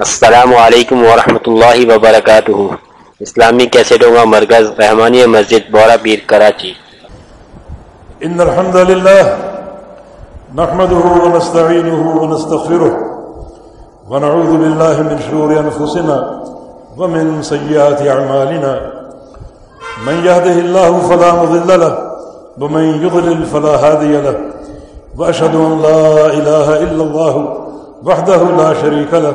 السلام علیکم ورحمۃ اللہ وبرکاتہ۔ اسلامی کیسٹوں کا مرکز رحمانی مسجد بورا پیر کراچی۔ ان الحمد لله نحمده ونستعينه ونستغفره ونعوذ بالله من شرور انفسنا ومن سيئات اعمالنا۔ من يهده الله فلا مضل له ومن يضلل فلا هادي له۔ واشهد ان لا اله الا الله وحده لا شريك له۔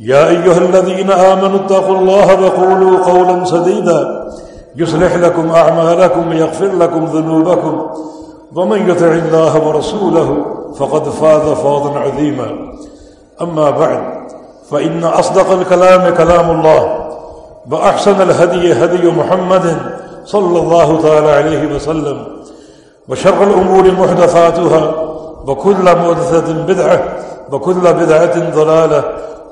يا أيها الذين آمنوا اتقوا الله وقولوا قولا سديدا. يصلح لكم أعمالكم ويغفر لكم ذنوبكم. ومن يتع الله ورسوله فقد فاذ فاضا عظيما. أما بعد، فإن أصدق الكلام كلام الله، وأحسن الهدي هدي محمد صلى الله تعالى عليه وسلم، وشر الأمور محدثاتها، وكل محدثة بدعة، وكل بدعة ضلالة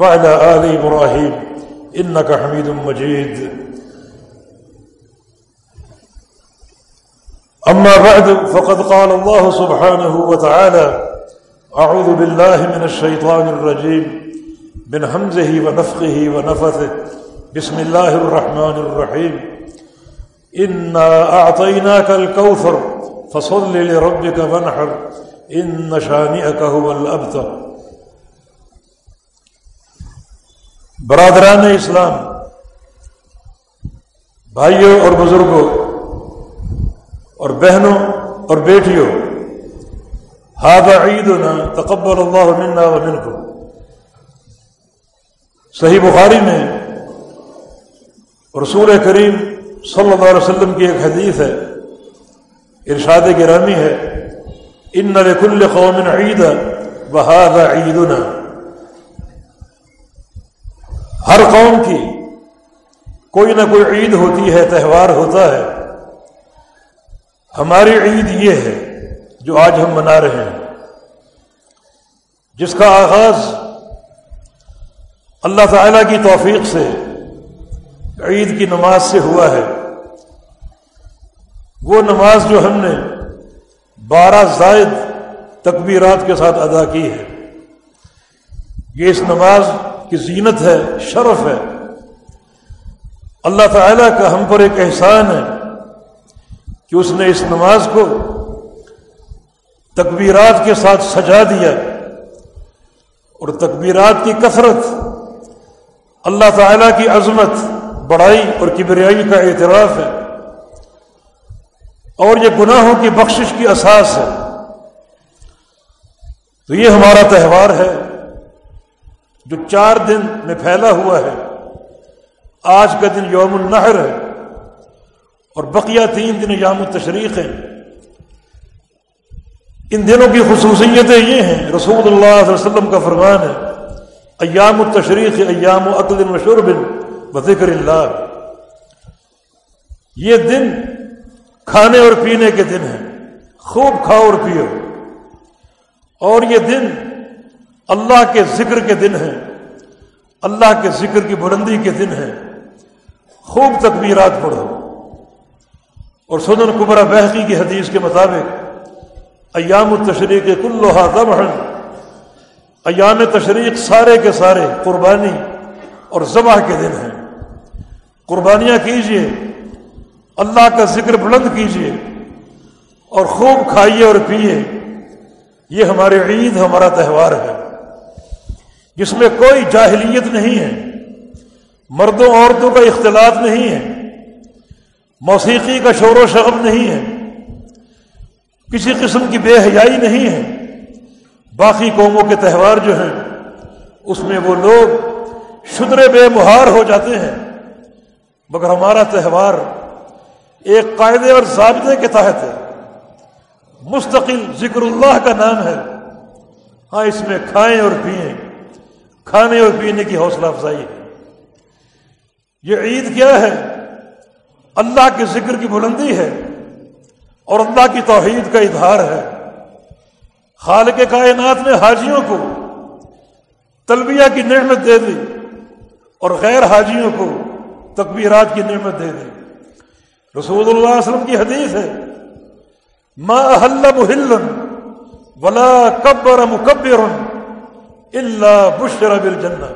وعلى آل إبراهيم إنك حميد مجيد. أما بعد، فقد قال الله سبحانه وتعالى أعوذ بالله من الشيطان الرجيم، من همزه ونفقه ونفثه. بسم الله الرحمن الرحيم. إنا أعطيناك الكوثر، فصل لربك فانحر إن شانئك هو الأبتر. برادران اسلام، بھائیوں اور بزرگوں اور بہنوں اور بیٹیوں ہاد عید نا تقبر اللہ منا و کو صحیح بخاری میں رسول کریم صلی اللہ علیہ وسلم کی ایک حدیث ہے، ارشاد گرامی ہے، ان لکل قوم عید بہاد عیدنا۔ ہر قوم کی کوئی نہ کوئی عید ہوتی ہے، تہوار ہوتا ہے۔ ہماری عید یہ ہے جو آج ہم منا رہے ہیں، جس کا آغاز اللہ تعالی کی توفیق سے عید کی نماز سے ہوا ہے۔ وہ نماز جو ہم نے بارہ زائد تکبیرات کے ساتھ ادا کی ہے۔ یہ اس نماز کی زینت ہے، شرف ہے۔ اللہ تعالی کا ہم پر ایک احسان ہے کہ اس نے اس نماز کو تکبیرات کے ساتھ سجا دیا اور تکبیرات کی کثرت، اللہ تعالی کی عظمت بڑائی اور کبریائی کا اعتراف ہے۔ اور یہ گناہوں کی بخشش کی اساس ہے۔ تو یہ ہمارا تہوار ہے۔ جو چار دن میں پھیلا ہوا ہے، آج کا دن یوم النحر ہے اور بقیہ تین دن یام التشریق ہیں۔ ان دنوں کی خصوصیتیں یہ ہیں، رسول اللہ صلی اللہ علیہ وسلم کا فرمان ہے، ایام التشریق، ایام و عقل و شرب و ذکر اللہ۔ یہ دن کھانے اور پینے کے دن ہیں، خوب کھاؤ اور پیو۔ اور یہ دن اللہ کے ذکر کے دن ہیں۔ اللہ کے ذکر کی بلندی کے دن ہیں۔ خوب تکبیرات پڑھو۔ اور سنن کبرا بحقی کی حدیث کے مطابق، ایام التشریق کلوہا ذبح ایام تشریق سارے کے سارے قربانی اور ذبح کے دن ہیں۔ قربانیاں کیجیے۔ اللہ کا ذکر بلند کیجیے۔ اور خوب کھائیے اور پیئے۔ یہ ہمارے عید، ہمارا تہوار ہے۔ جس میں کوئی جاہلیت نہیں ہے، مردوں عورتوں کا اختلاط نہیں ہے، موسیقی کا شور و شغب نہیں ہے، کسی قسم کی بے حیائی نہیں ہے، باقی قوموں کے تہوار جو ہیں، اس میں وہ لوگ شدر بے مہار ہو جاتے ہیں۔ مگر ہمارا تہوار ایک قاعدے اور ضابطے کے تحت ہے۔ مستقل ذکر اللہ کا نام ہے۔ ہاں اس میں کھائیں اور پئیں کھانے اور پینے کی حوصلہ افزائی ہے۔ یہ عید کیا ہے؟ اللہ کے ذکر کی بلندی ہے اور اللہ کی توحید کا اظہار ہے۔ خالق کائنات نے حاجیوں کو تلبیہ کی نعمت دے دی اور غیر حاجیوں کو تکبیرات کی نعمت دے دی۔ رسول اللہ علیہ وسلم کی حدیث ہے، ما احل محل ولا کبر مکبر اللہ بشر بالجنہ۔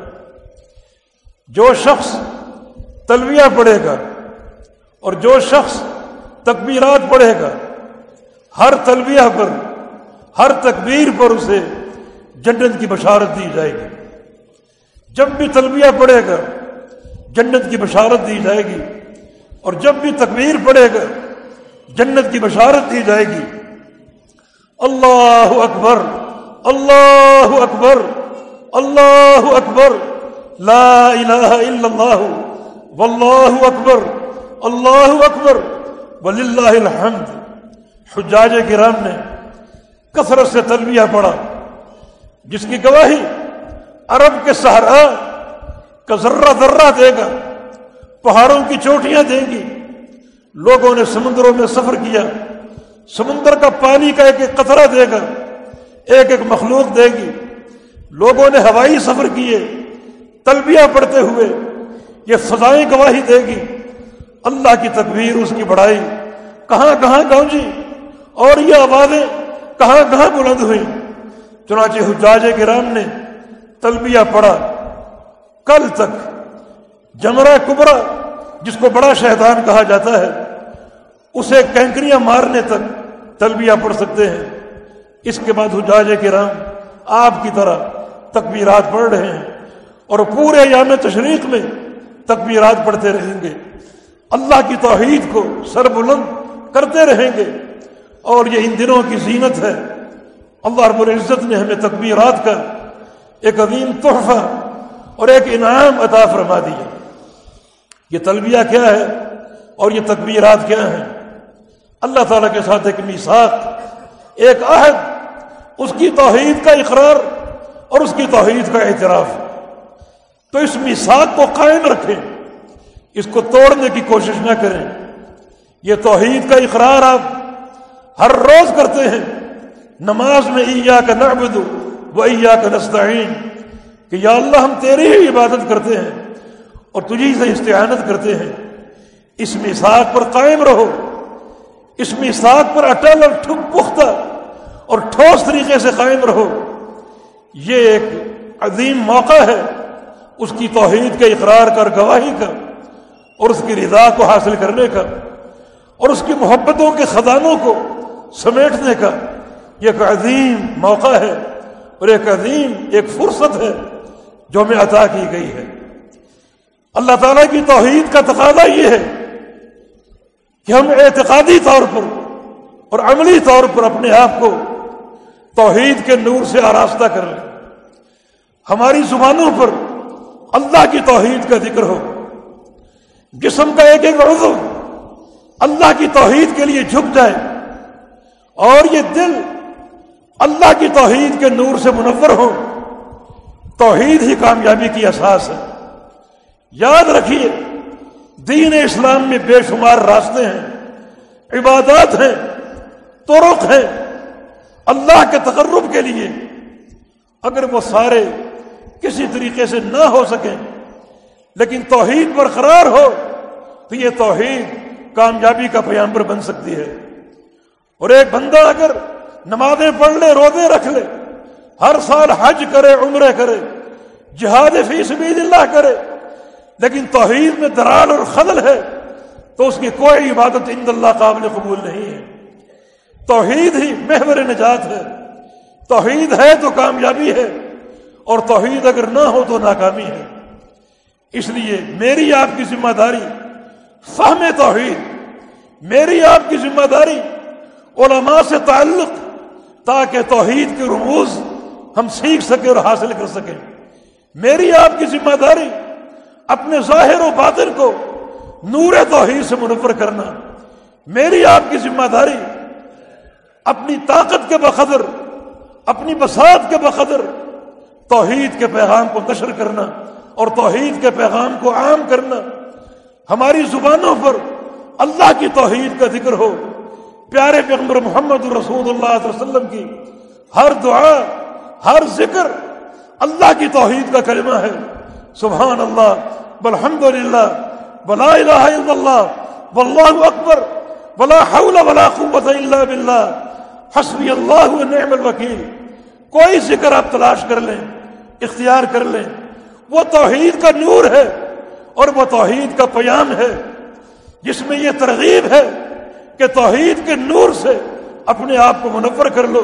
جو شخص تلویہ پڑھے گا اور جو شخص تکبیرات پڑھے گا، ہر تلویہ پر، ہر تکبیر پر اسے جنت کی بشارت دی جائے گی۔ جب بھی تلبیہ پڑے گا، جنت کی بشارت دی جائے گی۔ اور جب بھی تکبیر پڑے گا، جنت کی بشارت دی جائے گی۔ اللہ اکبر اللہ اکبر۔ اللہ اکبر لا الہ الا اللہ واللہ اکبر اللہ اکبر وللہ الحمد حجاج کرام نے کثرت سے تلبیہ پڑھا جس کی گواہی عرب کے سہارا کا ذرہ ذرہ دے گا پہاڑوں کی چوٹیاں دیں گی لوگوں نے سمندروں میں سفر کیا سمندر کا پانی کا ایک ایک قطرہ دے گا ایک ایک مخلوق دے گی لوگوں نے ہوائی سفر کیے، تلبیہ پڑھتے ہوئے، یہ فضائیں گواہی دے گی۔ اللہ کی تکبیر اس کی بڑھائی۔ کہاں کہاں گاؤں جی؟ اور یہ آوازیں کہاں کہاں بلند ہوئی چنانچہ حجاج کرام نے تلبیہ پڑھا۔ کل تک جمرہ کبرا، جس کو بڑا شہدان کہا جاتا ہے، اسے کینکریاں مارنے تک تلبیہ پڑھ سکتے ہیں۔ اس کے بعد حجاج کرام آپ کی طرح تکبیرات پڑھ رہے ہیں اور پورے یام تشریق میں تکبیرات پڑھتے رہیں گے۔ اللہ کی توحید کو سر بلند کرتے رہیں گے اور یہ ان دنوں کی زینت ہے۔ اللہ رب العزت نے ہمیں تکبیرات کا ایک عظیم تحفہ اور ایک انعام عطا فرما دیا یہ تلبیہ کیا ہے اور یہ تکبیرات کیا ہیں؟ اللہ تعالیٰ کے ساتھ ایک میساک ایک عہد، اس کی توحید کا اقرار اور اس کی توحید کا اعتراف۔ تو اس میساک کو قائم رکھیں۔ اس کو توڑنے کی کوشش نہ کریں۔ یہ توحید کا اقرار آپ ہر روز کرتے ہیں۔ نماز میں ایا کا نعبد و ایا کا نستعین۔ کہ یا اللہ ہم تیری ہی عبادت کرتے ہیں اور تجھی سے استعانت کرتے ہیں۔ اس مساق پر قائم رہو۔ اس مساق پر اٹل اور ٹھک پختہ اور ٹھوس طریقے سے قائم رہو۔ یہ ایک عظیم موقع ہے، اس کی توحید کے اقرار کر، گواہی کا اور اس کی رضا کو حاصل کرنے کا اور اس کی محبتوں کے خزانوں کو سمیٹنے کا یہ ایک عظیم موقع ہے اور ایک عظیم، ایک فرصت ہے جو ہمیں عطا کی گئی ہے۔ اللہ تعالیٰ کی توحید کا تقاضا یہ ہے کہ ہم اعتقادی طور پر اور عملی طور پر اپنے آپ کو توحید کے نور سے آراستہ کر لیں ہماری زبانوں پر اللہ کی توحید کا ذکر ہو۔ جسم کا ایک ایک عضو اللہ کی توحید کے لیے جھک جائے۔ اور یہ دل اللہ کی توحید کے نور سے منور ہو۔ توحید ہی کامیابی کی احساس ہے۔ یاد رکھیے، دین اسلام میں بے شمار راستے ہیں، عبادات ہیں ترک ہیں۔ اللہ کے تقرب کے لیے اگر وہ سارے کسی طریقے سے نہ ہو سکیں لیکن توحید برقرار ہو، تو یہ توحید کامیابی کا پیامبر بن سکتی ہے۔ اور ایک بندہ اگر نمازیں پڑھ لے، روزے رکھ لے، ہر سال حج کرے عمرے کرے، جہاد فی سبیل اللہ کرے، لیکن توحید میں درال اور خدل ہے، تو اس کی کوئی عبادت عند اللہ قابل قبول نہیں ہے۔ توحید ہی محور نجات ہے۔ توحید ہے تو کامیابی ہے، اور توحید اگر نہ ہو تو ناکامی ہے۔ اس لیے میری آپ کی ذمہ داری فہم توحید، میری آپ کی ذمہ داری علماء سے تعلق، تاکہ توحید کے رموز ہم سیکھ سکیں اور حاصل کر سکیں۔ میری آپ کی ذمہ داری اپنے ظاہر و باطن کو نور توحید سے منفر کرنا۔ میری آپ کی ذمہ داری اپنی طاقت کے بقدر اپنی بساط کے بقدر توحید کے پیغام کو نشر کرنا اور توحید کے پیغام کو عام کرنا۔ ہماری زبانوں پر اللہ کی توحید کا ذکر ہو۔ پیارے پیغمبر محمد رسول اللہ علیہ وسلم کی ہر دعا، ہر ذکر اللہ کی توحید کا کلمہ ہے۔ سبحان اللہ بلحمد للہ بلا الہ الا اللہ، واللہ اکبر بلا حول ولا قوت الا باللہ۔ حسبی اللہ نعم الوکیل۔ کوئی ذکر آپ تلاش کر لیں، اختیار کر لیں۔ وہ توحید کا نور ہے اور وہ توحید کا پیام ہے، جس میں یہ ترغیب ہے کہ توحید کے نور سے اپنے آپ کو منور کر لو۔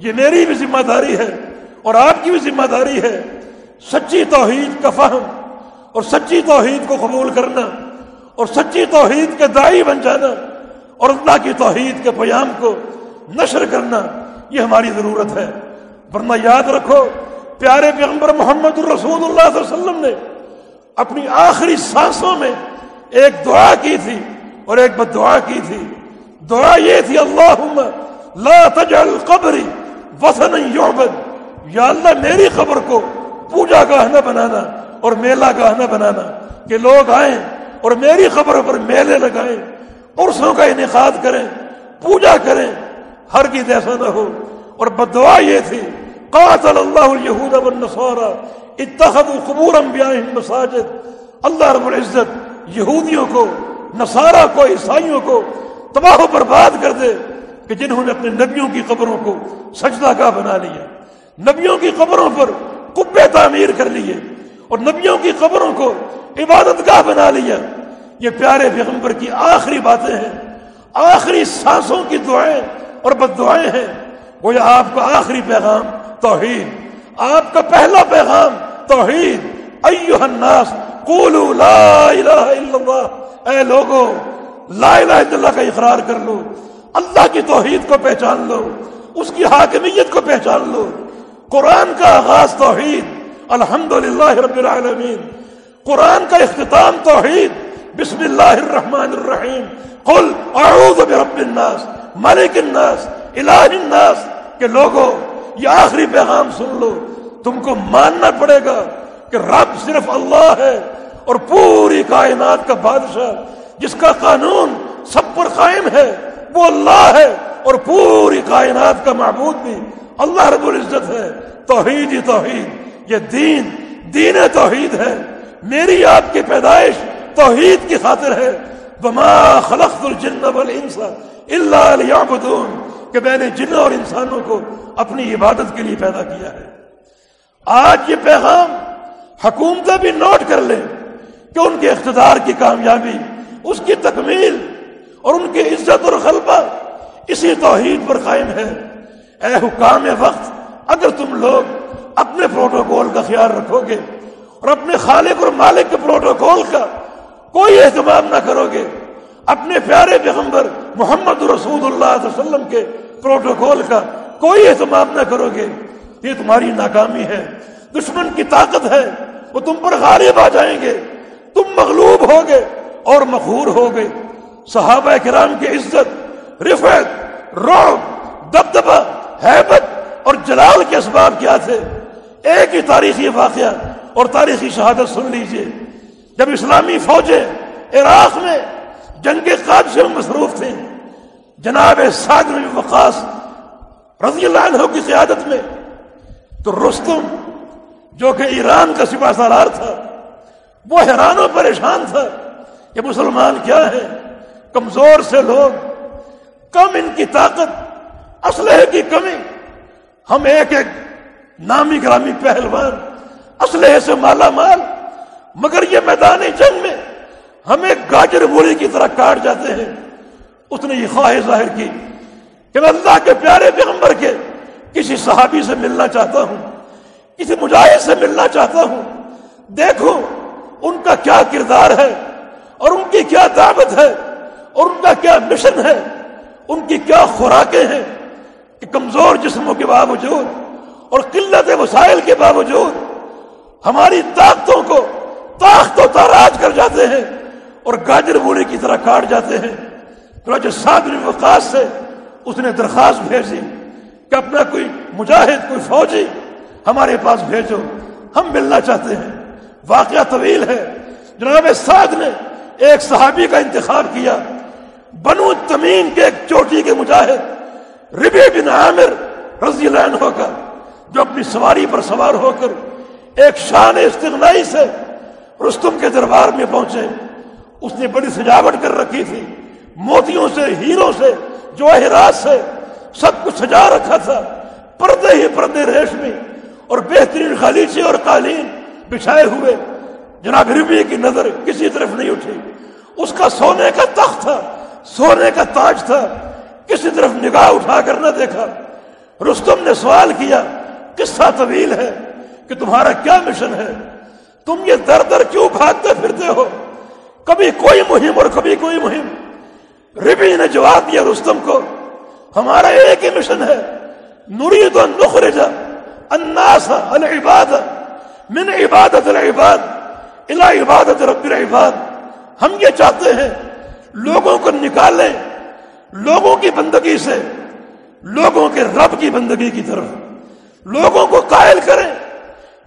یہ میری بھی ذمہ داری ہے اور آپ کی بھی ذمہ داری ہے سچی توحید کا فہم اور سچی توحید کو قبول کرنا اور سچی توحید کے دائی بن جانا اور اللہ کی توحید کے پیام کو نشر کرنا، یہ ہماری ضرورت ہے۔ ورنہ یاد رکھو، پیارے پیغمبر محمد الرسول اللہ علیہ وسلم نے اپنی آخری سانسوں میں ایک دعا کی تھی اور ایک بد دعا کی تھی۔ دعا یہ تھی اللہ لا تجعل قبری وسن یعبد۔ یا اللہ، میری قبر کو پوجا گاہ نہ بنانا اور میلہ گاہ نہ بنانا۔ کہ لوگ آئیں اور میری خبر پر میلے لگائیں، عرصوں کا انعقاد کریں، پوجا کریں۔ ہر کی ایسا نہ ہو۔ اور بدعا یہ تھی، قاتل اللہ الہود والنصارى، اتخذوا قبور انبیائهم مساجد۔ اللہ رب العزت یہودیوں کو، نصارہ کو، عیسائیوں کو تباہ و برباد کر دے کہ جنہوں نے اپنے نبیوں کی قبروں کو سجدہ کا بنا لیا۔ نبیوں کی قبروں پر کبے تعمیر کر لیے۔ اور نبیوں کی قبروں کو عبادت گاہ بنا لیا۔ یہ پیارے پیغمبر کی آخری باتیں ہیں۔ آخری سانسوں کی دعائیں۔ اور بد دعائیں ہیں۔ وہ یہ آپ کا آخری پیغام توحید۔ آپ کا پہلا پیغام توحید۔ ایوہ الناس، قولوا لا الہ الا اللہ۔ اے لوگو، لا الہ الا اللہ کا اقرار کر لو۔ اللہ کی توحید کو پہچان لو۔ اس کی حاکمیت کو پہچان لو۔ قرآن کا آغاز توحید۔ الحمد رب العالمین۔ قرآن کا اختتام توحید۔ بسم اللہ الرحمن الرحیم۔ قل اعوذ برب الناس۔ ملک الناس، الہ الناس، کہ لوگوں، یہ آخری پیغام سن لو۔ تم کو ماننا پڑے گا کہ رب صرف اللہ ہے اور پوری کائنات کا بادشاہ، جس کا قانون سب پر قائم ہے، وہ اللہ ہے اور پوری کائنات کا معبود بھی۔ اللہ رب العزت ہے۔ توحید ہی توحید۔ یہ دین دین توحید ہے۔ میری آپ کی پیدائش توحید کی خاطر ہے۔ بما خلقت الجن والانس الا ليعبدون کہ میں نے جنوں اور انسانوں کو اپنی عبادت کے لیے پیدا کیا ہے۔ آج یہ پیغام حکومتیں بھی نوٹ کر لیں کہ ان کے اقتدار کی کامیابی، اس کی تکمیل اور ان کی عزت اور غلبہ اسی توحید پر قائم ہے۔ اے حکام وقت، اگر تم لوگ اپنے پروٹوکول کا خیال رکھو گے اور اپنے خالق اور مالک کے پروٹوکول کا کوئی اہتمام نہ کرو گے، اپنے پیارے پیغمبر محمد رسول اللہ علیہ وسلم کے پروٹوکول کا کوئی اہتمام نہ کرو گے۔ یہ تمہاری ناکامی ہے۔ دشمن کی طاقت ہے۔ وہ تم پر غالب آ جائیں گے۔ تم مغلوب ہوگے اور مخور ہوگے۔ صحابہ کرام کی عزت رفت روب دبدبا حیبت اور جلال کے اسباب کیا تھے؟ ایک ہی تاریخی واقعہ اور تاریخی شہادت سن لیجیے۔ جب اسلامی فوجیں عراق میں جنگ قاد سے مصروف تھیں جناب سعد بن وقاص رضی اللہ عنہ کی قیادت میں تو رستم، جو کہ ایران کا سپاہ سالار تھا، وہ حیران و پریشان تھا کہ مسلمان کیا ہے؟ کمزور سے لوگ، کم ان کی طاقت اسلحے کی کمی۔ ہم ایک ایک نامی گرامی پہلوان اسلحے سے مالا مال، مگر یہ میدانی جنگ میں ہمیں گاجر مولی کی طرح کاٹ جاتے ہیں۔ اس نے یہ خواہش ظاہر کی کہ میں اللہ کے پیارے پیغمبر کے کسی صحابی سے ملنا چاہتا ہوں، کسی مجاہد سے ملنا چاہتا ہوں۔ دیکھو ان کا کیا کردار ہے اور ان کی کیا دعوت ہے اور ان کا کیا مشن ہے۔ ان کی کیا خوراکیں ہیں کہ کمزور جسموں کے باوجود اور قلت وسائل کے باوجود ہماری طاقتوں کو، طاقت و تاراج کر جاتے ہیں۔ اور گاجر بوڑی کی طرح کاٹ جاتے ہیں۔ جو سادری وقاص سے اس نے درخواست بھیجی کہ اپنا کوئی مجاہد، کوئی فوجی ہمارے پاس بھیجو۔ ہم ملنا چاہتے ہیں۔ واقعہ طویل ہے۔ جناب سعد نے ایک صحابی کا انتخاب کیا۔ بنو تمیم کے ایک چوٹی کے مجاہد ربی بن عامر رضی اللہ عنہ کا، جو اپنی سواری پر سوار ہو کر ایک شان استغنائی سے رستم کے دربار میں پہنچے۔ اس نے بڑی سجاوٹ کر رکھی تھی۔ موتیوں سے، ہیروں سے جو سے سب کچھ سجا رکھا تھا۔ پردے ہی پردے ریشمی اور بہترین خالیچے اور قالین بچھائے ہوئے۔ جناب ربی کی نظر کسی طرف نہیں اٹھی۔ اس کا سونے کا تخت تھا، سونے کا تاج تھا۔ کسی طرف نگاہ اٹھا کر نہ دیکھا۔ رستم نے سوال کیا قصہ طویل ہے؟ کہ تمہارا کیا مشن ہے؟ تم یہ در در کیوں بھاگتے پھرتے ہو؟ کبھی کوئی مہم اور کبھی کوئی مہم۔ ربی نے جواب دیا رستم کو، ہمارا ایک ہی مشن ہے۔ نرید نخرج الناس العباد من عبادت العباد الى عبادت رب العباد۔ ہم یہ چاہتے ہیں لوگوں کو نکالیں لوگوں کی بندگی سے، لوگوں کے رب کی بندگی کی طرف۔ لوگوں کو قائل کریں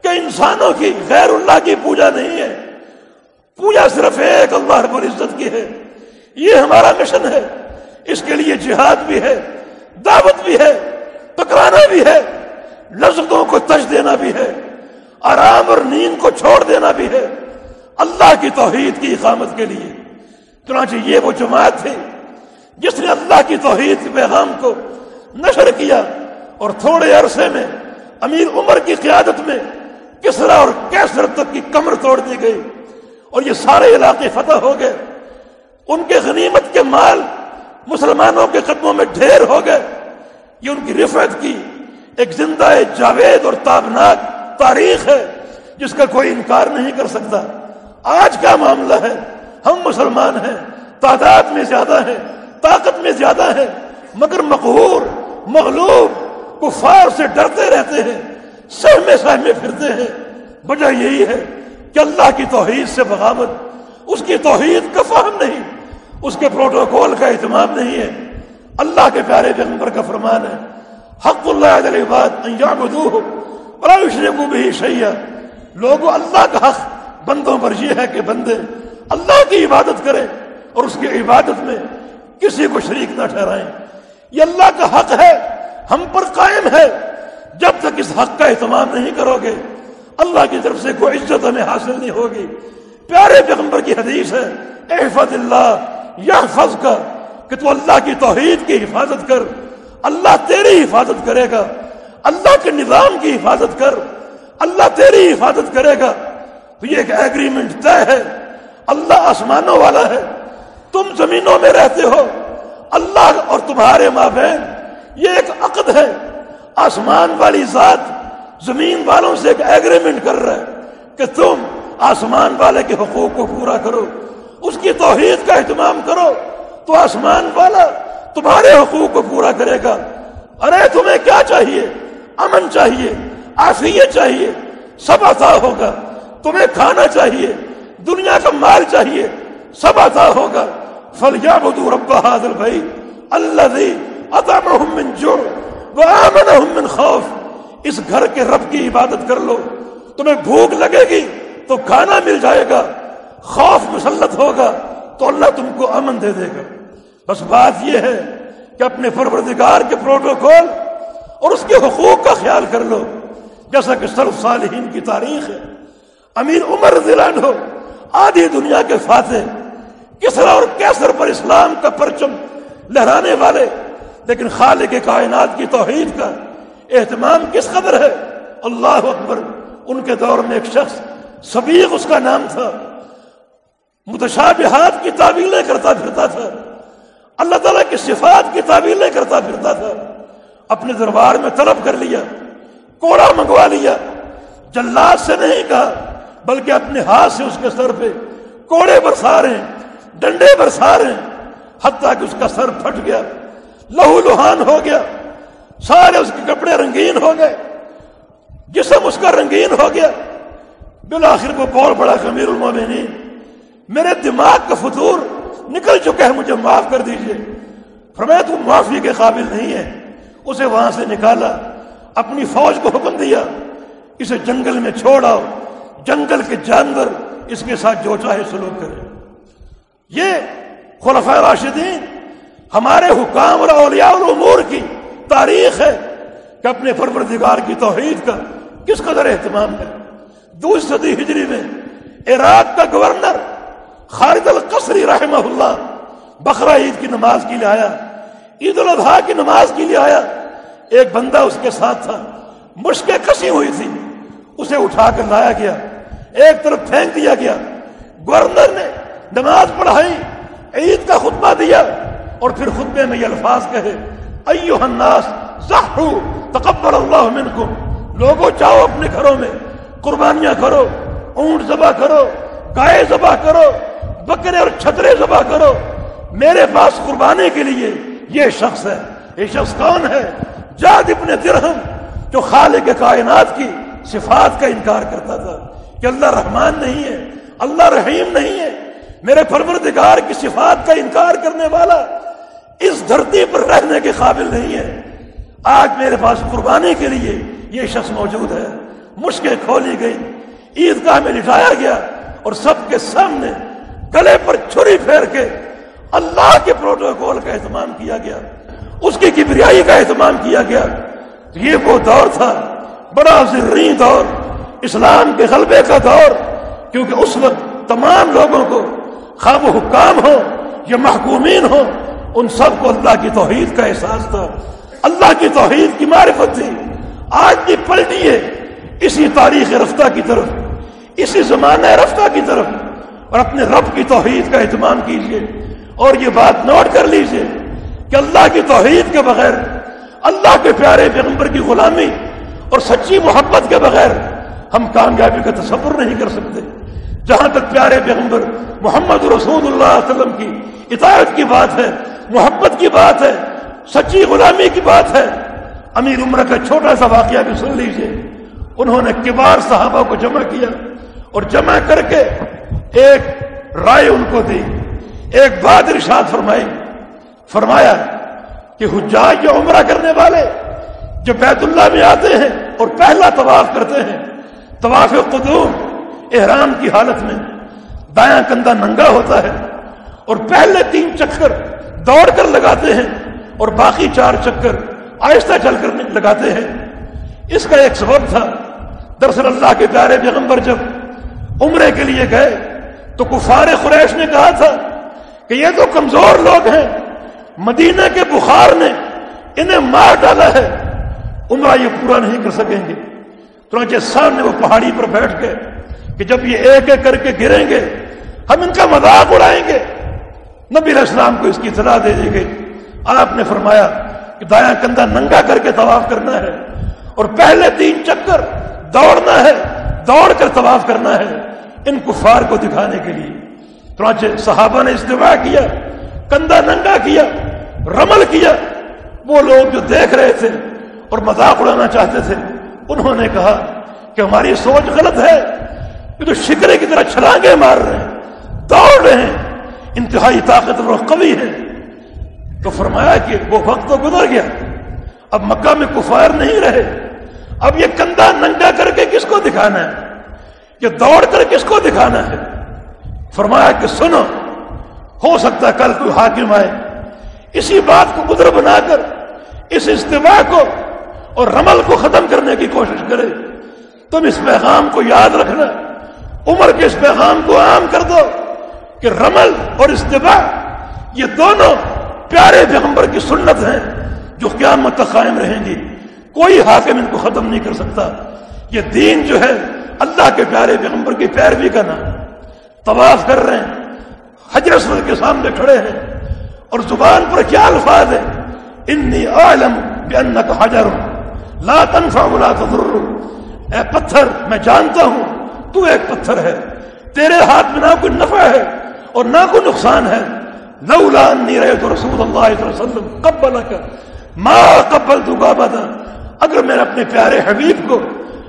کہ انسانوں کی غیر اللہ کی پوجا نہیں ہے۔ پوجا صرف ایک اللہ رب العزت کی ہے۔ یہ ہمارا مشن ہے۔ اس کے لیے جہاد بھی ہے، دعوت بھی ہے ٹکرانا بھی ہے، لذتوں کو تج دینا بھی ہے، آرام اور نیند کو چھوڑ دینا بھی ہے۔ اللہ کی توحید کی اقامت کے لیے۔ چنانچہ یہ وہ جماعت تھی جس نے اللہ کی توحید کے پیغام کو نشر کیا اور تھوڑے عرصے میں امیر عمر کی قیادت میں کسرا اور کیسر تک کی کمر توڑ دی گئی۔ اور یہ سارے علاقے فتح ہو گئے۔ ان کے غنیمت کے مال مسلمانوں کے قدموں میں ڈھیر ہو گئے۔ یہ ان کی رفت کی ایک زندہ جاوید اور تابناک تاریخ ہے جس کا کوئی انکار نہیں کر سکتا۔ آج کا معاملہ ہے، ہم مسلمان ہیں، تعداد میں زیادہ ہیں، طاقت میں زیادہ ہیں، مگر مقہور، مغلوب، کفار سے ڈرتے رہتے ہیں، سہمے سہمے پھرتے ہیں۔ وجہ یہی ہے کہ اللہ کی توحید سے بغاوت اس کی توحید کا فہم نہیں، اس کے پروٹوکول کا اہتمام نہیں ہے۔ اللہ کے پیارے پیغمبر کا فرمان ہے، حق اللہ علیہ بڑا بھی شیا لوگوں، اللہ کا حق بندوں پر یہ ہے کہ بندے اللہ کی عبادت کریں اور اس کی عبادت میں کسی کو شریک نہ ٹھہرائیں۔ یہ اللہ کا حق ہے، ہم پر قائم ہے۔ جب تک اس حق کا اہتمام نہیں کرو گے اللہ کی طرف سے کوئی عزت ہمیں حاصل نہیں ہوگی۔ پیارے پیغمبر کی حدیث ہے، احفظ اللہ، یا فض کا، کہ تو اللہ کی توحید کی حفاظت کر، اللہ تیری حفاظت کرے گا، اللہ کے نظام کی حفاظت کر، اللہ تیری حفاظت کرے گا۔ تو یہ ایک ایگریمنٹ طے ہے، اللہ آسمانوں والا ہے، تم زمینوں میں رہتے ہو، اللہ اور تمہارے ماں بہن یہ ایک عقد ہے۔ آسمان والی ذات زمین والوں سے ایک ایگریمنٹ کر رہا ہے کہ تم آسمان والے کے حقوق کو پورا کرو، اس کی توحید کا اہتمام کرو، تو آسمان والا تمہارے حقوق کو پورا کرے گا۔ ارے، تمہیں کیا چاہیے؟ امن چاہیے آفیت چاہیے، سب عطا ہوگا۔ تمہیں کھانا چاہیے، دنیا کا مال چاہیے، سب عطا ہوگا۔ فلیا بدو ربا حاضر بھائی اللہ من جڑ من خوف اس گھر کے رب کی عبادت کر لو۔ تمہیں بھوک لگے گی تو کھانا مل جائے گا، خوف مسلط ہوگا تو اللہ تم کو امن دے دے گا۔ بس بات یہ ہے کہ اپنے پروردگار کے پروٹوکول اور اس کے حقوق کا خیال کر لو۔ جیسا کہ سرف صالحین کی تاریخ ہے۔ امیر عمر عنہ ہو آدھی دنیا کے فاتح، کسرا اور کیسر پر اسلام کا پرچم لہرانے والے، لیکن خالق کائنات کی توحید کا اہتمام کس قدر ہے؟ اللہ اکبر، ان کے دور میں ایک شخص، صبیغ اس کا نام تھا، متشابہات کی تعویلیں کرتا پھرتا تھا، اللہ تعالیٰ کی صفات کی تعویلیں کرتا پھرتا تھا، اپنے دربار میں طلب کر لیا، کوڑا منگوا لیا جلات سے نہیں کہا، بلکہ اپنے ہاتھ سے اس کے سر پہ کوڑے برسا رہے ہیں، ڈنڈے برسا رہے ہیں، حتیٰ کہ اس کا سر پھٹ گیا، لہو لوہان ہو گیا۔ سارے اس کے کپڑے رنگین ہو گئے، جسم اس کا رنگین ہو گیا۔ بالآخر کو بول پڑا کمیر المومنین؟ میرے دماغ کا فطور نکل چکا ہے، مجھے معاف کر دیجیے۔ فرمایا، تو معافی کے قابل نہیں ہے۔ اسے وہاں سے نکالا، اپنی فوج کو حکم دیا۔ اسے جنگل میں چھوڑ آؤ۔ جنگل کے جانور اس کے ساتھ جو چاہے سلوک کرے یہ خلفۂ راشدین، ہمارے حکام اور اولیاء الامور کی تاریخ ہے کہ اپنے پروردگار کی توحید کا کس قدر اہتمام ہے۔ دوسری صدی ہجری میں عراق کا گورنر خالد القصری رحمہ اللہ بقرہ عید کی نماز کے لیے آیا۔ عید الاضحیٰ کی نماز کے لیے آیا۔ ایک بندہ اس کے ساتھ تھا۔ مشکیں کسی ہوئی تھی اسے اٹھا کر لایا گیا۔ ایک طرف پھینک دیا گیا۔ گورنر نے نماز پڑھائی، عید کا خطبہ دیا اور پھر خطبے میں یہ الفاظ کہے۔ ایوہ الناس زحو تقبل اللہ منکم۔ لوگوں چاہو اپنے گھروں میں، قربانیاں کرو، اونٹ ذبح کرو، گائے ذبح کرو، بکرے اور چھترے ذبح کرو۔ میرے پاس قربانے کے لیے یہ شخص ہے۔ یہ شخص کون ہے؟ جاد ابن درہم، جو خالق کائنات کی صفات کا انکار کرتا تھا کہ اللہ رحمان نہیں ہے، اللہ رحیم نہیں ہے۔ میرے پروردگار کی صفات کا انکار کرنے والا اس دھرتی پر رہنے کے قابل نہیں ہے۔ آج میرے پاس قربانی کے لیے یہ شخص موجود ہے۔ مشکیں کھولی گئی عید گاہ میں لٹایا گیا اور سب کے سامنے گلے پر چھری پھیر کے اللہ کے پروٹوکول کا اہتمام کیا گیا۔ اس کی کبریائی کا اہتمام کیا گیا۔ یہ وہ دور تھا۔ بڑا ذری دور۔ اسلام کے غلبے کا دور۔ کیونکہ اس وقت تمام لوگوں کو خواب و حکام ہو یا محکومین ہو ان سب کو اللہ کی توحید کا احساس تھا۔ اللہ کی توحید کی معرفت تھی۔ آج بھی پلٹی ہے۔ اسی تاریخ رفتہ کی طرف، اسی زمانہ رفتہ کی طرف۔ اور اپنے رب کی توحید کا اہتمام کیجیے اور یہ بات نوٹ کر لیجیے کہ اللہ کی توحید کے بغیر، اللہ کے پیارے پیغمبر کی غلامی اور سچی محبت کے بغیر ہم کامیابی کا تصور نہیں کر سکتے۔ جہاں تک پیارے پیغمبر محمد رسول اللہ علیہ وسلم کی اطاعت کی بات ہے محبت کی بات ہے، سچی غلامی کی بات ہے۔ امیر عمر کا چھوٹا سا واقعہ بھی سن لیجیے۔ انہوں نے کبار صحابہ کو جمع کیا اور جمع کر کے ایک رائے ان کو دی۔ ایک بات ارشاد فرمائی۔ فرمایا کہ حجاج یا عمرہ کرنے والے جو بیت اللہ میں آتے ہیں اور پہلا طواف کرتے ہیں، طواف قدوم، احرام کی حالت میں دایاں کندھا ننگا ہوتا ہے اور پہلے تین چکر دوڑ کر لگاتے ہیں اور باقی چار چکر آہستہ چل کر لگاتے ہیں۔ اس کا ایک سبب تھا۔ دراصل اللہ کے پیارے پیغمبر جب عمرے کے لیے گئے تو کفار قریش نے کہا تھا کہ یہ تو کمزور لوگ ہیں۔ مدینہ کے بخار نے انہیں مار ڈالا ہے۔ عمرہ یہ پورا نہیں کر سکیں گے۔ تو سامنے وہ پہاڑی پر بیٹھ گئے کہ جب یہ ایک ایک کر کے گریں گے، ہم ان کا مذاق اڑائیں گے۔ نبی السلام کو اس کی اطلاع دے دی گئی۔ آپ نے فرمایا کہ دایاں کندھا ننگا کر کے طواف کرنا ہے اور پہلے تین چکر دوڑنا ہے، دوڑ کر طواف کرنا ہے ان کفار کو دکھانے کے لیے۔ تو صحابہ نے استفاع کیا، کندھا ننگا کیا، رمل کیا۔ وہ لوگ جو دیکھ رہے تھے اور مذاق اڑانا چاہتے تھے، انہوں نے کہا کہ ہماری سوچ غلط ہے کہ تو شکرے کی طرح چھلانگے مار رہے ہیں، دوڑ رہے ہیں۔ انتہائی طاقتور اور قوی ہے۔ تو فرمایا کہ وہ وقت تو گزر گیا۔ اب مکہ میں کفار نہیں رہے۔ اب یہ کندھا ننگا کر کے کس کو دکھانا ہے؟ یہ دوڑ کر کس کو دکھانا ہے؟ فرمایا کہ سنو، ہو سکتا ہے کل کوئی حاکم آئے۔ اسی بات کو گزر بنا کر، اس اجتماع کو اور رمل کو ختم کرنے کی کوشش کرے۔ تم اس پیغام کو یاد رکھنا۔ عمر کے اس پیغام کو عام کر دو۔ کہ رمل اور استفاع یہ دونوں پیارے پیغمبر کی سنت ہیں جو قیامت تک قائم رہیں گی کوئی حاکم ان کو ختم نہیں کر سکتا۔ یہ دین جو ہے، اللہ کے پیارے پیغمبر کی پیروی کا نام۔ طواف کر رہے ہیں۔ حجرت کے سامنے کھڑے ہیں۔ اور زبان پر کیا الفاظ ہے انی عالم حجر، لا تنفع ولا تضر۔ اے پتھر، میں جانتا ہوں، تو ایک پتھر ہے۔ تیرے ہاتھ میں نہ کوئی نفع ہے؟ اور نہ کوئی نقصان ہے۔ لولا نہیں رہے تو رسول اللہ علیہ وسلم قبل کر ماں قبل تو بتا اگر میں نے اپنے پیارے حبیب کو،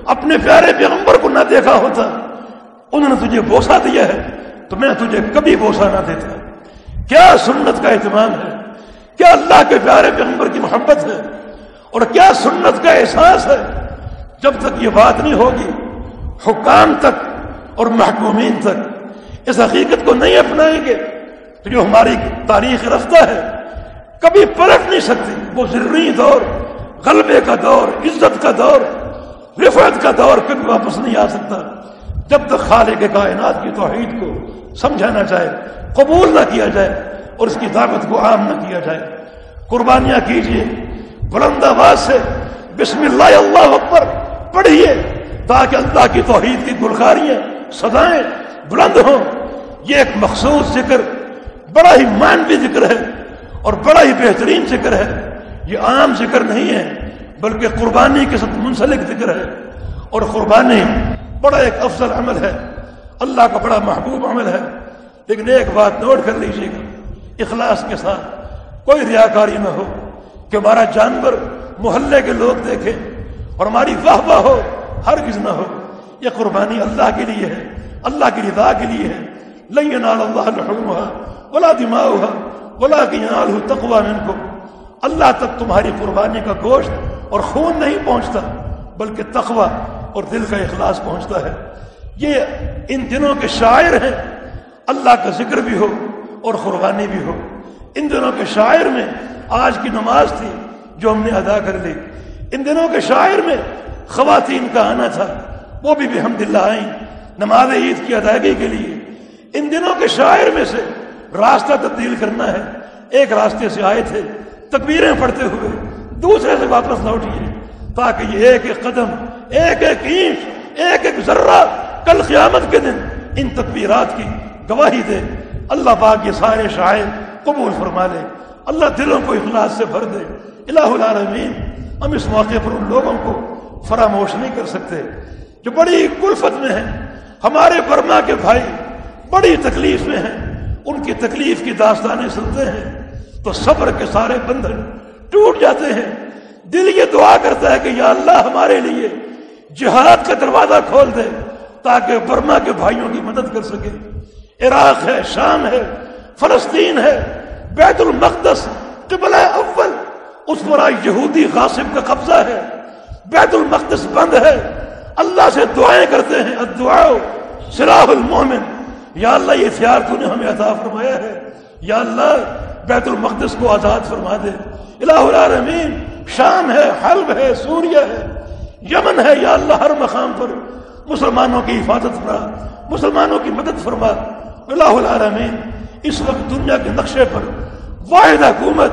اپنے پیارے پیغمبر کو نہ دیکھا ہوتا، انہوں نے تجھے بوسا دیا ہے، تو میں تجھے کبھی بوسا نہ دیتا۔ کیا سنت کا اہتمام ہے؟ کیا اللہ کے پیارے پیغمبر کی محبت ہے؟ اور کیا سنت کا احساس ہے؟ جب تک یہ بات نہیں ہوگی، حکام تک اور محکومین تک۔ اس حقیقت کو نہیں اپنائیں گے۔ تو جو ہماری تاریخ رفتہ ہے۔ کبھی پلٹ نہیں سکتی۔ وہ ضروری دور، غلبے کا دور، عزت کا دور، رفعت کا دور کبھی واپس نہیں آ سکتا۔ جب تک خالق کائنات کی توحید کو سمجھا نہ جائے، قبول نہ کیا جائے، اور اس کی طاقت کو عام نہ کیا جائے۔ قربانیاں کیجیے بلند آواز سے بسم اللہ اللہ اکبر پڑھیے تاکہ اللہ کی توحید کی گلکاریاں سدائیں بلند ہوں، یہ ایک مخصوص ذکر، بڑا ہی مانوی ذکر ہے اور بڑا ہی بہترین ذکر ہے۔ یہ عام ذکر نہیں ہے، بلکہ قربانی کے ساتھ منسلک ذکر ہے۔ اور قربانی بڑا ایک افضل عمل ہے۔ اللہ کا بڑا محبوب عمل ہے۔ لیکن ایک بات نوٹ کر لیجیے گا، اخلاص کے ساتھ کوئی ریاکاری نہ ہو کہ ہمارا جانور محلے کے لوگ دیکھیں اور ہماری واہ واہ ہو ہر کس نہ ہو۔ یہ قربانی اللہ کے لیے ہے۔ اللہ کی رضا کے لیے ہے۔ لئی نال اللہ بلا دماغ بلا کی تقوا من کو اللہ تک تمہاری قربانی کا گوشت اور خون نہیں پہنچتا، بلکہ تقوا اور دل کا اخلاص پہنچتا ہے۔ یہ ان دنوں کے شاعر ہیں۔ اللہ کا ذکر بھی ہو اور قربانی بھی ہو۔ ان دنوں کے شاعر میں آج کی نماز تھی جو ہم نے ادا کر لی۔ ان دنوں کے شاعر میں خواتین کا آنا تھا، وہ بھی بحمد اللہ آئیں۔ نماز عید کی ادائیگی کے لیے۔ ان دنوں کے شاعر میں سے راستہ تبدیل کرنا ہے۔ ایک راستے سے آئے تھے تکبیریں پڑھتے ہوئے، دوسرے سے واپس لوٹیے۔ تاکہ یہ ایک ایک قدم، ایک ایک اینٹ ایک ایک ذرہ کل قیامت کے دن ان تکبیرات کی گواہی دے۔ اللہ پاک یہ سارے شاعر قبول فرما لے۔ اللہ دلوں کو اخلاص سے بھر دے۔ الہ العالمین، ہم اس موقع پر ان لوگوں کو فراموش نہیں کر سکتے جو بڑی کلفت میں ہیں۔ ہمارے برما کے بھائی بڑی تکلیف میں ہیں، ان کی تکلیف کی داستانیں سنتے ہیں، تو صبر کے سارے بندھن ٹوٹ جاتے ہیں۔ دل یہ دعا کرتا ہے کہ یا اللہ ہمارے لیے جہاد کا دروازہ کھول دے تاکہ برما کے بھائیوں کی مدد کر سکے۔ عراق ہے، شام ہے، فلسطین ہے، بیت المقدس قبل اول، اس پر یہودی غاصب کا قبضہ ہے۔ بیت المقدس بند ہے اللہ سے دعائیں کرتے ہیں، الدعاء سلاح المومن یا اللہ، یہ اختیار تو نے ہمیں عطا فرمایا ہے۔ یا اللہ، بیت المقدس کو آزاد فرما دے۔ الہ العالمین شام ہے، حلب ہے، سوریہ ہے، یمن ہے۔ یا اللہ، ہر مقام پر مسلمانوں کی حفاظت فرما، مسلمانوں کی مدد فرما۔ اللہ العالمین، اس وقت دنیا کے نقشے پر واحد حکومت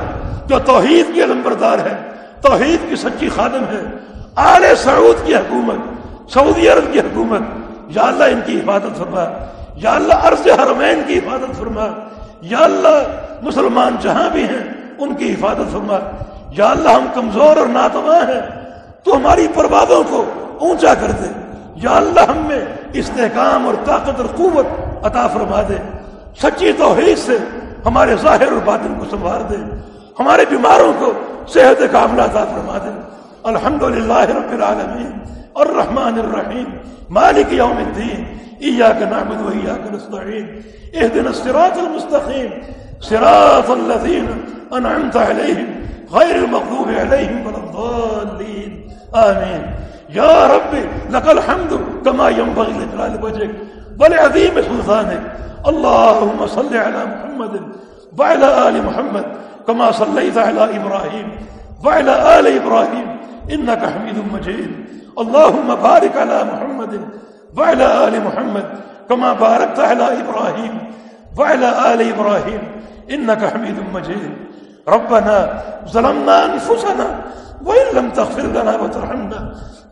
جو توحید کی علمبردار ہے، توحید کی سچی خادم ہے۔ آل سعود کی حکومت سعودی عرب کی حکومت، یا اللہ ان کی حفاظت فرما، یا اللہ عرض حرمین کی حفاظت فرما، یا اللہ مسلمان جہاں بھی ہیں ان کی حفاظت فرما، یا اللہ ہم کمزور اور ناتواں ہیں تو ہماری پروازوں کو اونچا کر دے، یا اللہ ہم میں استحکام اور طاقت اور قوت عطا فرما دے، سچی توحید سے ہمارے ظاہر اور باطن کو سنوار دے، ہمارے بیماروں کو صحت کاملہ عطا فرما دے۔ الحمد للہ رب العالمین۔ الرحمن الرحیم مالک یوم الدین ایاک نعبد و ایاک نستعین اهدنا الصراط المستقیم صراط الذین انعمت علیہم غیر المغضوب علیہم ولا الضالین آمین یا رب لك الحمد كما ينبغي لجلال وجهك ولعظيم سلطانك. اللهم صل على محمد وعلى آل محمد كما صليت على إبراهيم وعلى آل إبراهيم. إنك حميد مجيد. اللهم بارك على محمد وعلى آل محمد كما باركت على إبراهيم وعلى آل إبراهيم. إنك حميد مجيد. ربنا ظلمنا أنفسنا وإن لم تغفر لنا وترحمنا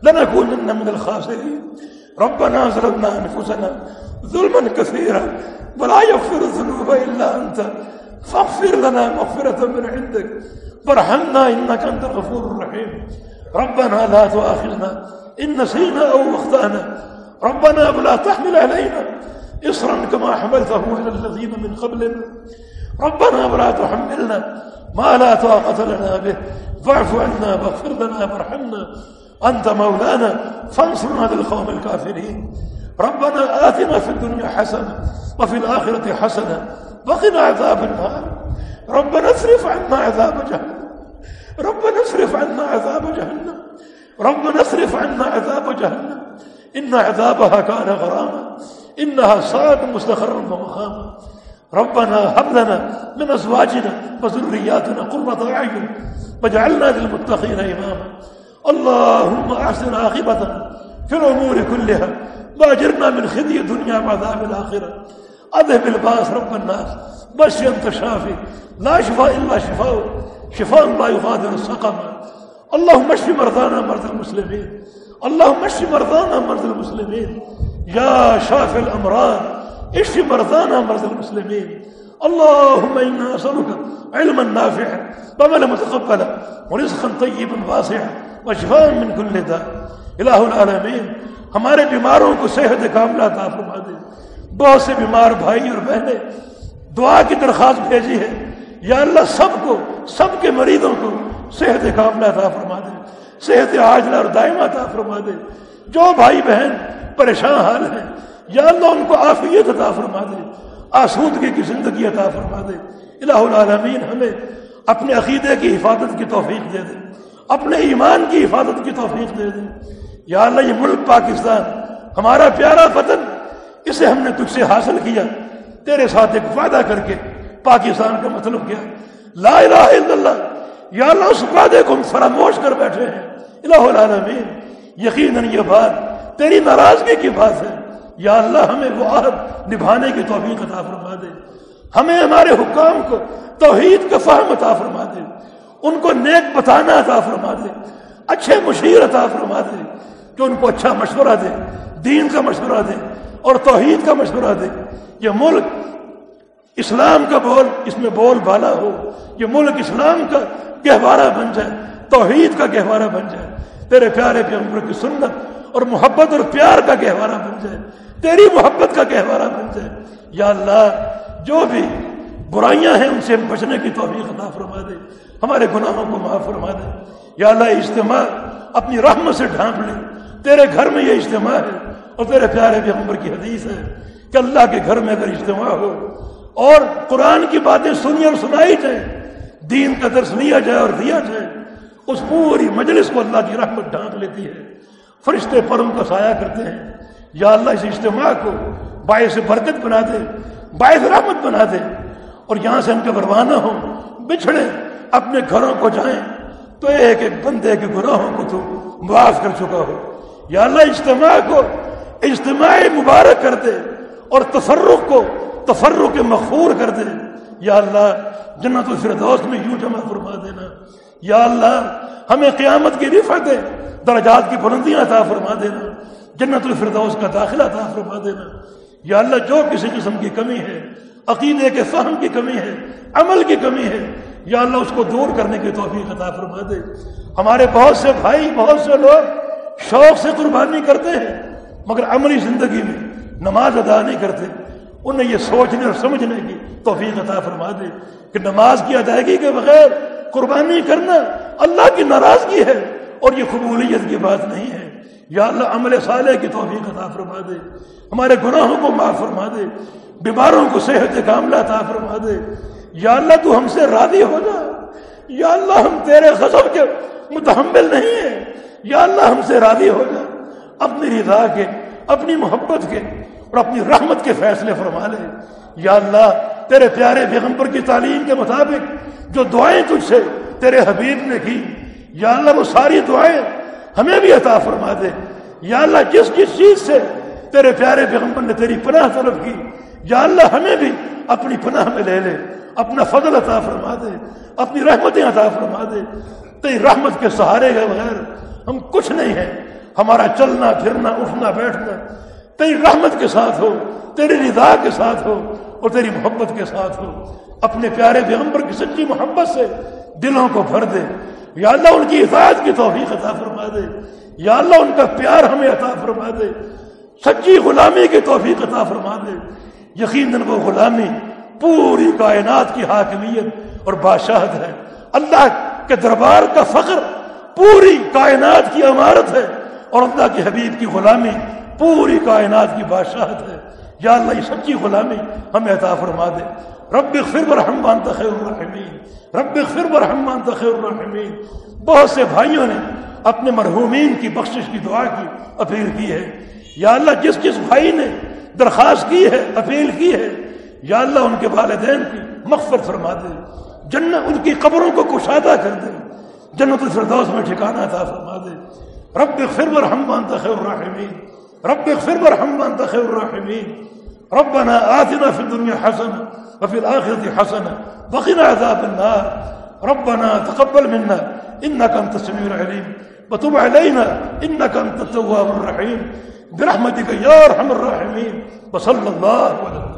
لنكونن من الخاسرين. ربنا ظلمنا أنفسنا ظلما كثيرا ولا يغفر الذنوب إلا أنت. فاغفر لنا مغفرة من عندك. وارحمنا إنك أنت الغفور الرحيم. ربنا لا تؤاخذنا إن نسينا أو أخطأنا. ربنا ولا تحمل علينا إصرا كما حملته على الذين من قبلنا. ربنا ولا تحملنا ما لا طاقة لنا به. فاعف عنا واغفر لنا وارحمنا. أنت مولانا، فانصرنا للقوم الكافرين. ربنا آتنا في الدنيا حسنة وفي الآخرة حسنة وقنا عذاب النار. ربنا اصرف عنا عذاب جهنم. ربنا اصرف عنا عذاب جهنم. ربنا اصرف عنا عذاب جهنم. إن عذابها كان غراما. إنها صاد مستقرا ومقاما. ربنا هب لنا من أزواجنا وذرياتنا قرة أعين واجعلنا للمتقين إماما. اللهم أحسن عاقبتنا في الأمور كلها. واجرنا من خزي الدنيا وعذاب الآخرة. أذهب الباس رب الناس. بس أنت شافي. لا شفاء إلا شفاء شفاء لا يغادر سقما اللهم اشف مرضانا مرضى المسلمين. اللهم اشف مرضانا مرضى المسلمين. يا شافي الأمراض، اشف مرضانا مرضى المسلمين. اللهم إنا نسألك علما نافعا وعملا متقبلا، ورزقا طيبا واسعا، وشفاء من كل داء. الہ العالمین ہمارے بیماروں کو صحت کاملہ عطا فرما دے۔ بہت سے بیمار بھائی اور بہنیں دعا کی درخواست بھیجی ہے۔ یا اللہ سب کو، سب کے مریضوں کو صحت کاملہ عطا فرما دے، صحت عاجلہ اور دائمہ عطا فرما دے۔ جو بھائی بہن پریشان حال ہیں، یا اللہ ان کو عافیت عطا فرما دے آسودگی کی زندگی عطا فرما دے۔ الہ العالمین ہمیں اپنے عقیدے کی حفاظت کی توفیق دے دے، اپنے ایمان کی حفاظت کی توفیق دے دے۔ یا اللہ یہ ملک پاکستان، ہمارا پیارا وطن، اسے ہم نے تجھ سے حاصل کیا، تیرے ساتھ ایک وعدہ کر کے پاکستان کا مطلب کیا لا الہ الا اللہ۔ یا اللہ، اس وعدے کو ہم فراموش کر بیٹھے ہیں۔ الہ العالمین، یقیناً یہ بات تیری ناراضگی کی بات ہے۔ یا اللہ، ہمیں وہ عہد نبھانے کی توفیق عطا فرما دے۔ ہمیں ہمارے حکام کو توحید کا فہم عطا فرما دے۔ ان کو نیک بتانا عطا فرما دے۔ اچھے مشیر عطا فرما دے۔ کہ ان کو اچھا مشورہ دے، دین کا مشورہ دے اور توحید کا مشورہ دے۔ یہ ملک اسلام کا بول، اس میں بول بالا ہو۔ یہ ملک اسلام کا گہوارہ بن جائے، توحید کا گہوارہ بن جائے۔ تیرے پیارے پیغمبر کی سنت اور محبت اور پیار کا گہوارہ بن جائے۔ تیری محبت کا گہوارہ بن جائے۔ یا اللہ، جو بھی برائیاں ہیں ان سے بچنے کی توفیق عطا فرما دے۔ ہمارے گناہوں کو معاف فرما دے۔ یا اللہ، اجتماع اپنی رحمت سے ڈھانپ لے۔ تیرے گھر میں یہ اجتماع ہے اور تیرے پیارے پیغمبر کی حدیث ہے کہ اللہ کے گھر میں اگر اجتماع ہو اور قرآن کی باتیں سنی اور سنائی جائے دین کا درس لیا جائے اور دیا جائے۔ اس پوری مجلس کو اللہ کی رحمت ڈھانپ لیتی ہے۔ فرشتے پروں کا سایہ کرتے ہیں۔ یا اللہ اس اجتماع کو باعث برکت بنا دے، باعث رحمت بنا دے۔ اور یہاں سے ہم کے روانہ ہوں، بچھڑے اپنے گھروں کو جائیں، تو ایک ایک بندے کے گناہوں کو تو معاف کر چکا ہو یا اللہ اجتماع کو اجتماع مبارک کر دے اور تفرق کو تفرق مغفور کر دے۔ یا اللہ، جنت الفردوس میں یوں جمع فرما دینا۔ یا اللہ، ہمیں قیامت کی رفت درجات کی بلندیاں عطا فرما دینا۔ جنت الفردوس کا داخلہ عطا فرما دینا۔ یا اللہ، جو کسی قسم کی کمی ہے، عقیدے کے فہم کی کمی ہے، عمل کی کمی ہے، یا اللہ، اس کو دور کرنے کی توفیق عطا فرما دے۔ ہمارے بہت سے بھائی، بہت سے لوگ شوق سے قربانی کرتے ہیں، مگر عملی زندگی میں نماز ادا نہیں کرتے۔ انہیں یہ سوچنے اور سمجھنے کی توفیق عطا فرما دے کہ نماز کی ادائیگی کے بغیر قربانی کرنا اللہ کی ناراضگی ہے اور یہ قبولیت کی بات نہیں ہے۔ یا اللہ عمل صالح کی توفیق عطا فرما دے۔ ہمارے گناہوں کو معاف فرما دے۔ بیماروں کو صحت کاملہ عطا فرما دے۔ یا اللہ تو ہم سے راضی ہو جا۔ یا اللہ ہم تیرے غضب کے متحمل نہیں ہیں۔ یا اللہ ہم سے راضی ہو جا۔ اپنی رضا کے، اپنی محبت کے اور اپنی رحمت کے فیصلے فرما لے۔ یا اللہ، تیرے پیارے پیغمبر کی تعلیم کے مطابق جو دعائیں تجھ سے تیرے حبیب نے کی، یا اللہ وہ ساری دعائیں ہمیں بھی عطا فرما دے۔ یا اللہ، جس جس چیز سے تیرے پیارے پیغمبر نے تیری پناہ طلب کی، یا اللہ ہمیں بھی اپنی پناہ میں لے لے، اپنا فضل عطا فرما دے، اپنی رحمتیں عطا فرما دے۔ تیری رحمت کے سہارے کے بغیر ہم کچھ نہیں ہیں۔ ہمارا چلنا، پھرنا، اٹھنا، بیٹھنا تیری رحمت کے ساتھ ہو، تیری رضا کے ساتھ ہو اور تیری محبت کے ساتھ ہو۔ اپنے پیارے پیغمبر کی سچی محبت سے دلوں کو بھر دے۔ یا اللہ ان کی حفاظت کی توفیق عطا فرما دے۔ یا اللہ ان کا پیار ہمیں عطا فرما دے۔ سچی غلامی کی توفیق عطا فرما دے۔ یقیناً وہ غلامی پوری کائنات کی حاکمیت اور بادشاہت ہے۔ اللہ کے دربار کا فخر پوری کائنات کی عمارت ہے اور اللہ کے حبیب کی غلامی پوری کائنات کی بادشاہت ہے۔ یا اللہ، یہ سچی غلامی ہمیں عطا فرما دے۔ رب اغفر ورحم خیر الرحمین۔ رب اغفر ورحم خیر الرحمین۔ بہت سے بھائیوں نے اپنے مرحومین کی بخشش کی دعا کی، اپیل کی ہے۔ یا اللہ، جس جس بھائی نے درخواست کی ہے، اپیل کی ہے، یا اللہ، ان کے والدین کی مغفرت فرما دے۔ جنت ان کی قبروں کو کشادہ کر دے۔ جنت الفردوس میں ٹھکانہ تھا فرما دے۔ رب اغفر ورحم انت خیر الرحمین۔ رب اغفر ورحم انت خير الرحمین ربنا آتنا في الدنيا حسنة وفي الآخرة حسنة وقنا عذاب النار. ربنا تقبل منا، إنك أنت السميع العليم. وتب علينا، إنك أنت التواب الرحيم. برحمتك يا أرحم الراحمين. وصلى الله وسلم